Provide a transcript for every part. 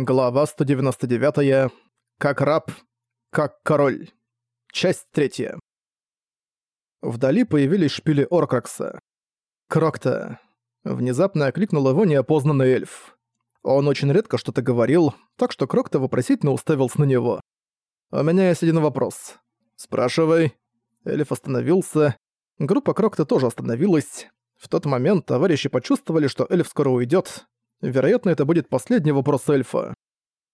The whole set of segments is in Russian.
Глава 199. Как раб, как король. Часть третья. Вдали появились шпили Оркракса. Крокта. Внезапно окликнул его неопознанный эльф. Он очень редко что-то говорил, так что Крокта вопросительно уставился на него. «У меня есть один вопрос». «Спрашивай». Эльф остановился. Группа Крокта тоже остановилась. В тот момент товарищи почувствовали, что эльф скоро уйдет, Вероятно, это будет последний вопрос эльфа.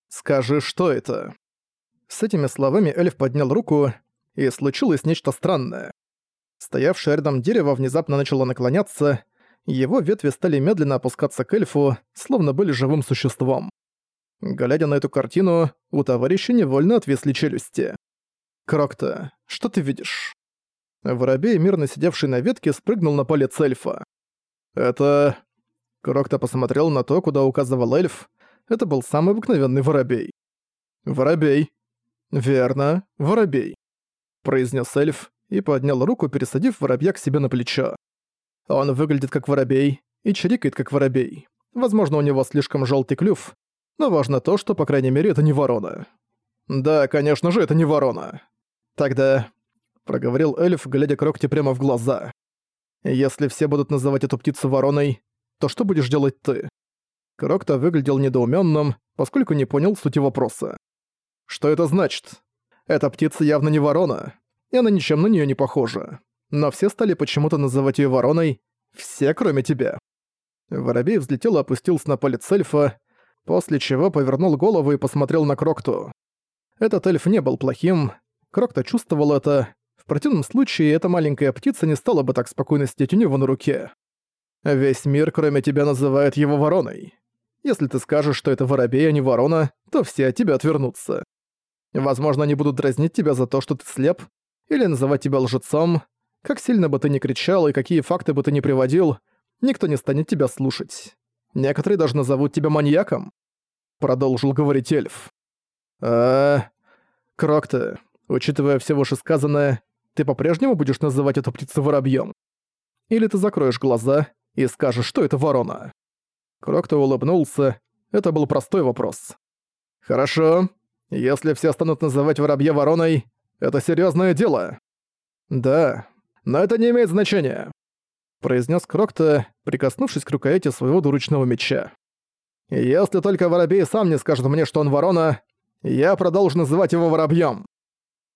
«Скажи, что это?» С этими словами эльф поднял руку, и случилось нечто странное. Стоявшее рядом дерево внезапно начало наклоняться, его ветви стали медленно опускаться к эльфу, словно были живым существом. Глядя на эту картину, у товарища невольно отвесли челюсти. «Крокта, что ты видишь?» Воробей, мирно сидевший на ветке, спрыгнул на палец эльфа. «Это... Крокто посмотрел на то, куда указывал эльф. Это был самый обыкновенный воробей. «Воробей». «Верно, воробей», — произнес эльф и поднял руку, пересадив воробья к себе на плечо. Он выглядит как воробей и чирикает как воробей. Возможно, у него слишком желтый клюв, но важно то, что, по крайней мере, это не ворона. «Да, конечно же, это не ворона». «Тогда...» — проговорил эльф, глядя Крокте прямо в глаза. «Если все будут называть эту птицу вороной, то что будешь делать ты?» Крокто выглядел недоумённым, поскольку не понял сути вопроса. «Что это значит? Эта птица явно не ворона, и она ничем на неё не похожа. Но все стали почему-то называть её вороной, все кроме тебя». Воробей взлетел и опустился на палец эльфа, после чего повернул голову и посмотрел на Крокту. Этот эльф не был плохим, Крокто чувствовал это, в противном случае эта маленькая птица не стала бы так спокойно сидеть у него на руке. Весь мир, кроме тебя, называет его вороной. Если ты скажешь, что это воробей, а не ворона, то все от тебя отвернутся. Возможно, они будут дразнить тебя за то, что ты слеп, или называть тебя лжецом. Как сильно бы ты ни кричал и какие факты бы ты ни приводил, никто не станет тебя слушать. Некоторые даже назовут тебя маньяком. Продолжил говорить эльф. А, Крокта, учитывая все вышесказанное, ты по-прежнему будешь называть эту птицу воробьем? Или ты закроешь глаза и скажешь, что это ворона?» Крокто улыбнулся. Это был простой вопрос. «Хорошо. Если все станут называть воробья вороной, это серьезное дело». «Да, но это не имеет значения», — произнес Крокто, прикоснувшись к рукояти своего дуручного меча. «Если только воробей сам не скажет мне, что он ворона, я продолжу называть его воробьем.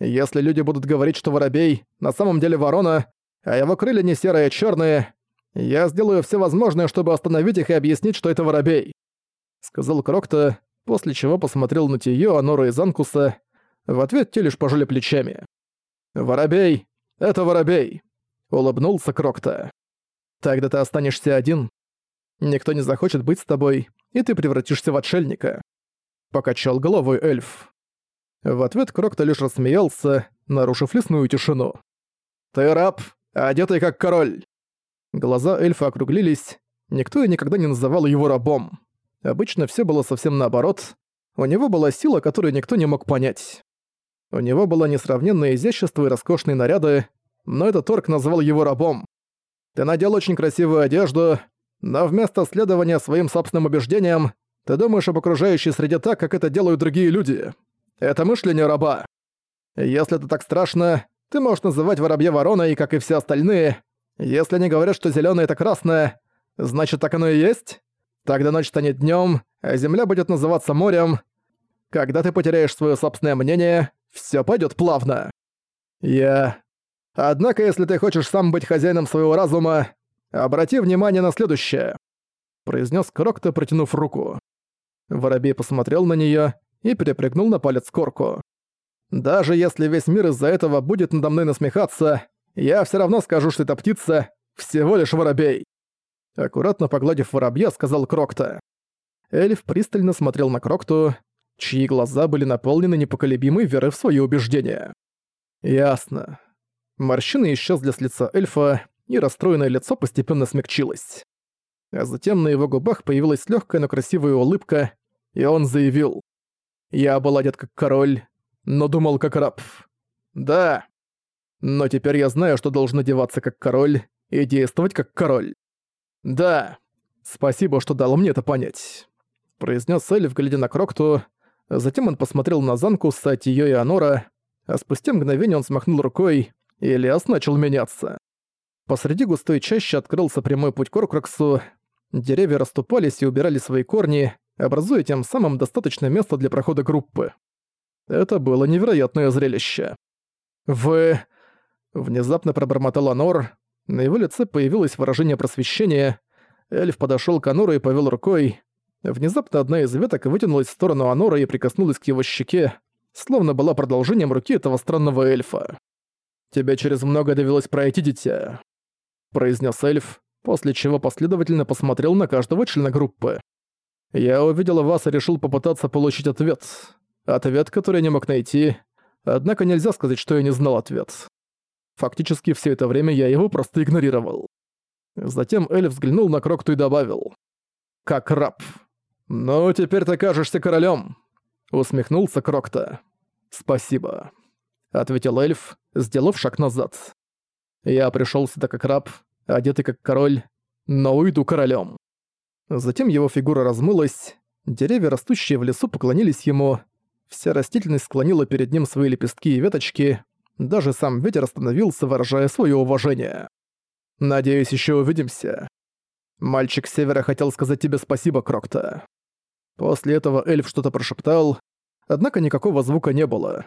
Если люди будут говорить, что воробей на самом деле ворона, а его крылья не серые, а черные, я сделаю все возможное, чтобы остановить их и объяснить, что это воробей», — сказал Крокто, после чего посмотрел на Тиё, Анора и Занкуса. В ответ те лишь пожали плечами. «Воробей! Это воробей!» — улыбнулся Крокто. «Тогда ты останешься один. Никто не захочет быть с тобой, и ты превратишься в отшельника», — покачал головой эльф. В ответ Крокто лишь рассмеялся, нарушив лесную тишину. «Ты раб, одетый как король!» Глаза эльфа округлились. Никто и никогда не называл его рабом. Обычно все было совсем наоборот. У него была сила, которую никто не мог понять. У него было несравненное изящество и роскошные наряды, но этот орк назвал его рабом. Ты надел очень красивую одежду, но вместо следования своим собственным убеждениям, ты думаешь об окружающей среде так, как это делают другие люди. Это мышление раба. Если это так страшно, ты можешь называть воробья вороной, как и все остальные, если они говорят, что зелёное — это красное, значит, так оно и есть? Тогда ночь станет днём, а земля будет называться морем. Когда ты потеряешь своё собственное мнение, всё пойдёт плавно. Я... Однако, если ты хочешь сам быть хозяином своего разума, обрати внимание на следующее», — произнес Крокто, протянув руку. Воробей посмотрел на неё и перепрыгнул на палец корку. «Даже если весь мир из-за этого будет надо мной насмехаться, я все равно скажу, что эта птица всего лишь воробей». Аккуратно погладив воробья, сказал Крокта. Эльф пристально смотрел на Крокту, чьи глаза были наполнены непоколебимой верой в свои убеждения. «Ясно». Морщины исчезли с лица эльфа, и расстроенное лицо постепенно смягчилось. А затем на его губах появилась легкая, но красивая улыбка, и он заявил. «Я был одет как король, но думал как раб. Да, но теперь я знаю, что должен одеваться как король и действовать как король. Да, спасибо, что дал мне это понять. — произнес Эльф, глядя на Крокту. Затем он посмотрел на Занку, Сатиё и Анора, а спустя мгновение он смахнул рукой, и Элиас начал меняться. Посреди густой чащи открылся прямой путь к Оркраксу, деревья расступались и убирали свои корни, образуя тем самым достаточное место для прохода группы. Это было невероятное зрелище. «Вы...» — внезапно пробормотал Анор. На его лице появилось выражение просвещения. Эльф подошёл к Анору и повёл рукой. Внезапно одна из веток вытянулась в сторону Анора и прикоснулась к его щеке, словно была продолжением руки этого странного эльфа. «Тебе через много довелось пройти, дитя», — произнес эльф, после чего последовательно посмотрел на каждого члена группы. «Я увидел вас и решил попытаться получить ответ. Ответ, который я не мог найти, однако нельзя сказать, что я не знал ответ. Фактически все это время я его просто игнорировал». Затем эльф взглянул на Крокту и добавил. «Как раб. Ну, теперь ты кажешься королем. усмехнулся Крокта. «Спасибо», — ответил эльф, сделав шаг назад. «Я пришёл сюда как раб, одетый как король, но уйду королем». Затем его фигура размылась, деревья, растущие в лесу, поклонились ему, вся растительность склонила перед ним свои лепестки и веточки, даже сам ветер остановился, выражая своё уважение. «Надеюсь, ещё увидимся. Мальчик с севера хотел сказать тебе спасибо, Крокта». После этого эльф что-то прошептал, однако никакого звука не было.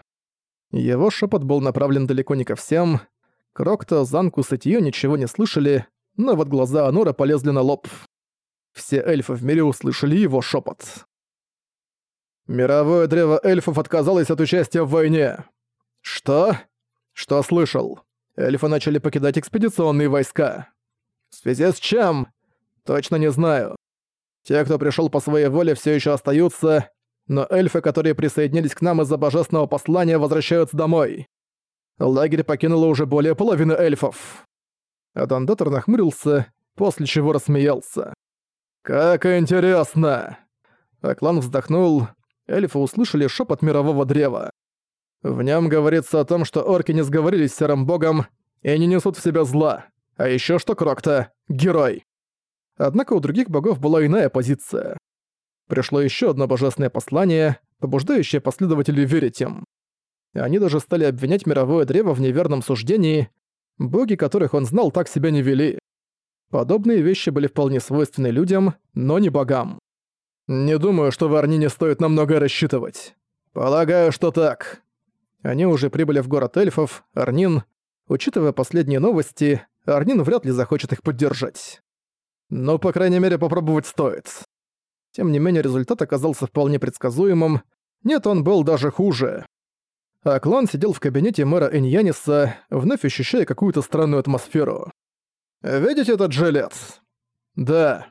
Его шепот был направлен далеко не ко всем. Крокта, Занкус и Тиё ничего не слышали, но вот глаза Анора полезли на лоб. Все эльфы в мире услышали его шепот. «Мировое древо эльфов отказалось от участия в войне». «Что?» «Что слышал?» Эльфы начали покидать экспедиционные войска. «В связи с чем?» «Точно не знаю. Те, кто пришел по своей воле, все еще остаются, но эльфы, которые присоединились к нам из-за божественного послания, возвращаются домой. Лагерь покинуло уже более половины эльфов. Адандатор нахмурился, после чего рассмеялся. «Как интересно!» Аклан вздохнул. Эльфы услышали шепот мирового древа. В нем говорится о том, что орки не сговорились с серым богом и не несут в себя зла. А еще что Крокта — герой. Однако у других богов была иная позиция. Пришло еще одно божественное послание, побуждающее последователей верить им. Они даже стали обвинять мировое древо в неверном суждении, боги, которых он знал, так себя не вели. Подобные вещи были вполне свойственны людям, но не богам. Не думаю, что в Арнине стоит намного рассчитывать. Полагаю, что так. Они уже прибыли в город эльфов, Арнин. Учитывая последние новости, Арнин вряд ли захочет их поддержать. Но, по крайней мере, попробовать стоит. Тем не менее, результат оказался вполне предсказуемым. Нет, он был даже хуже. А клан сидел в кабинете мэра Эньяниса, вновь ощущая какую-то странную атмосферу. «Видите этот жилет?» «Да.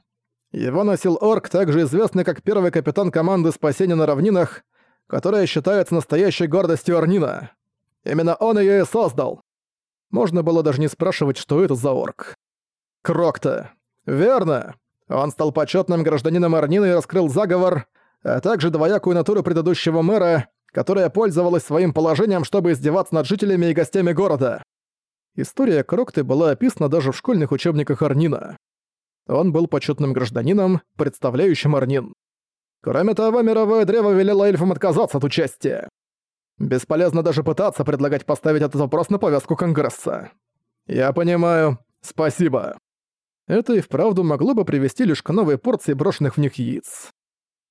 Его носил Орк, также известный как первый капитан команды спасения на равнинах, которая считается настоящей гордостью Арнина. Именно он ее и создал. Можно было даже не спрашивать, что это за Орк. Крокта. «Верно. Он стал почетным гражданином Арнины и раскрыл заговор, а также двоякую натуру предыдущего мэра, которая пользовалась своим положением, чтобы издеваться над жителями и гостями города. История Крокты была описана даже в школьных учебниках Арнина. Он был почетным гражданином, представляющим Арнин. Кроме того, мировое древо велело эльфам отказаться от участия. Бесполезно даже пытаться предлагать поставить этот вопрос на повестку Конгресса. Я понимаю. Спасибо. Это и вправду могло бы привести лишь к новой порции брошенных в них яиц.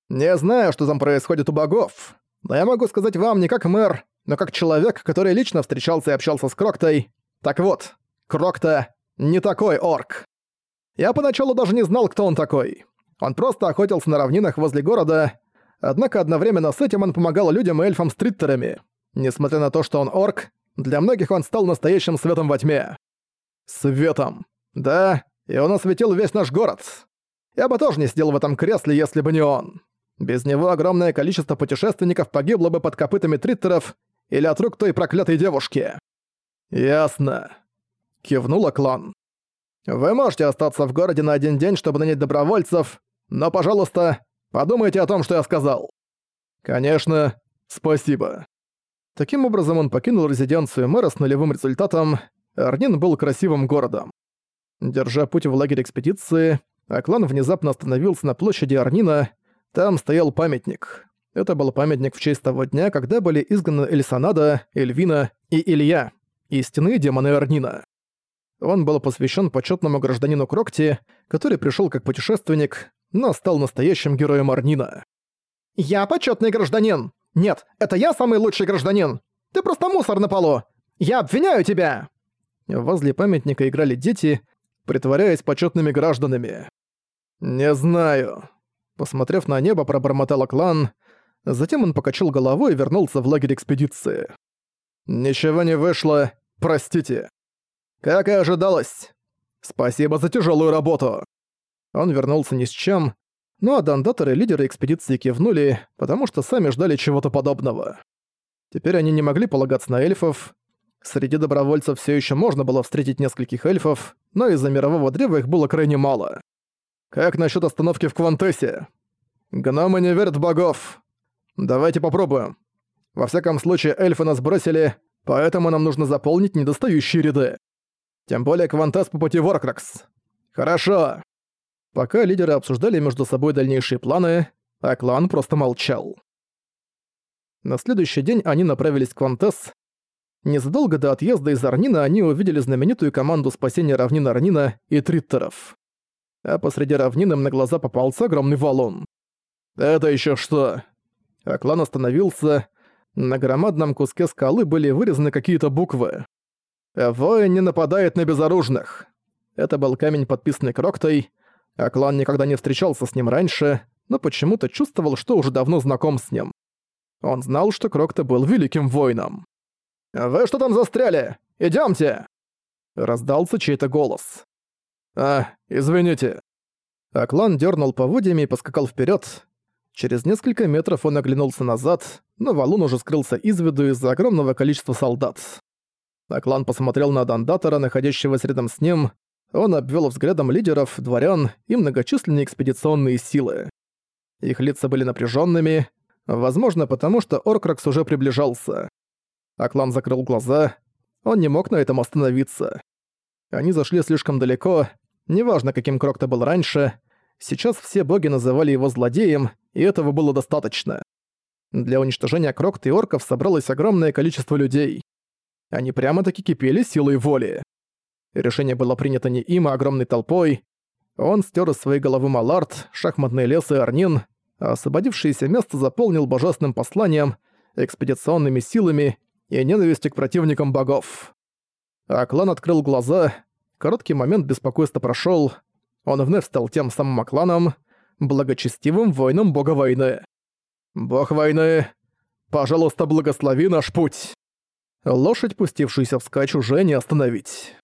Не знаю, что там происходит у богов, но я могу сказать вам не как мэр, но как человек, который лично встречался и общался с Кроктой. Так вот, Крокта не такой орк. Я поначалу даже не знал, кто он такой. Он просто охотился на равнинах возле города, однако одновременно с этим он помогал людям и эльфам-стриттерами. Несмотря на то, что он орк, для многих он стал настоящим светом во тьме. Светом. Да, и он осветил весь наш город. Я бы тоже не сидел в этом кресле, если бы не он. Без него огромное количество путешественников погибло бы под копытами триттеров или от рук той проклятой девушки. «Ясно», — кивнула клан. «Вы можете остаться в городе на один день, чтобы нанять добровольцев, но, пожалуйста, подумайте о том, что я сказал». «Конечно, спасибо». Таким образом он покинул резиденцию мэра с нулевым результатом. Арнин был красивым городом. Держа путь в лагерь экспедиции, Аклан внезапно остановился на площади Арнина, Там стоял памятник. Это был памятник в честь того дня, когда были изгнаны Эльсонада, Эльвина и Илья, истинные демоны Арнина. Он был посвящен почетному гражданину Крокти, который пришел как путешественник, но стал настоящим героем Арнина. «Я почетный гражданин! Нет, это я самый лучший гражданин! Ты просто мусор на полу! Я обвиняю тебя!» Возле памятника играли дети, притворяясь почетными гражданами. «Не знаю». Посмотрев на небо, пробормотал клан. Затем он покачал головой и вернулся в лагерь экспедиции. «Ничего не вышло. Простите». «Как и ожидалось. Спасибо за тяжелую работу». Он вернулся ни с чем, но дандаторы лидеры экспедиции кивнули, потому что сами ждали чего-то подобного. Теперь они не могли полагаться на эльфов. Среди добровольцев все еще можно было встретить нескольких эльфов, но из-за мирового древа их было крайне мало. Как насчет остановки в Квантесе? Гномы не верят в богов. Давайте попробуем. Во всяком случае, эльфы нас бросили, поэтому нам нужно заполнить недостающие ряды. Тем более Квантес по пути в Оркракс. Хорошо. Пока лидеры обсуждали между собой дальнейшие планы, а клан просто молчал. На следующий день они направились в Квантес. Незадолго до отъезда из Арнина они увидели знаменитую команду спасения равнин Арнина и Триттеров. А посреди равнины на глаза попался огромный валун. «Это еще что?» Аклан остановился. На громадном куске скалы были вырезаны какие-то буквы. «Воин не нападает на безоружных». Это был камень, подписанный Кроктой. Аклан никогда не встречался с ним раньше, но почему-то чувствовал, что уже давно знаком с ним. Он знал, что Крокта был великим воином. «Вы что там застряли? Идёмте!» Раздался чей-то голос. «А, извините». Аклан дернул поводьями и поскакал вперед. Через несколько метров он оглянулся назад, но валун уже скрылся из виду из-за огромного количества солдат. Аклан посмотрел на Дандатора, находящегося рядом с ним. Он обвел взглядом лидеров, дворян и многочисленные экспедиционные силы. Их лица были напряженными, Возможно, потому что Оркракс уже приближался. Аклан закрыл глаза. Он не мог на этом остановиться. Они зашли слишком далеко. Неважно, каким Крокто был раньше. Сейчас все боги называли его злодеем, и этого было достаточно. Для уничтожения Крокта и орков собралось огромное количество людей. Они прямо-таки кипели силой воли. Решение было принято не им, а огромной толпой. Он стер из своей головы Малард, шахматный лес и Арнин, освободившееся место заполнил божественным посланием, экспедиционными силами и ненавистью к противникам богов. А клан открыл глаза, короткий момент беспокойства прошёл, он вновь стал тем самым Акланом, благочестивым воином бога войны. «Бог войны, пожалуйста, благослови наш путь!» Лошадь, пустившуюся вскачь, уже не остановить.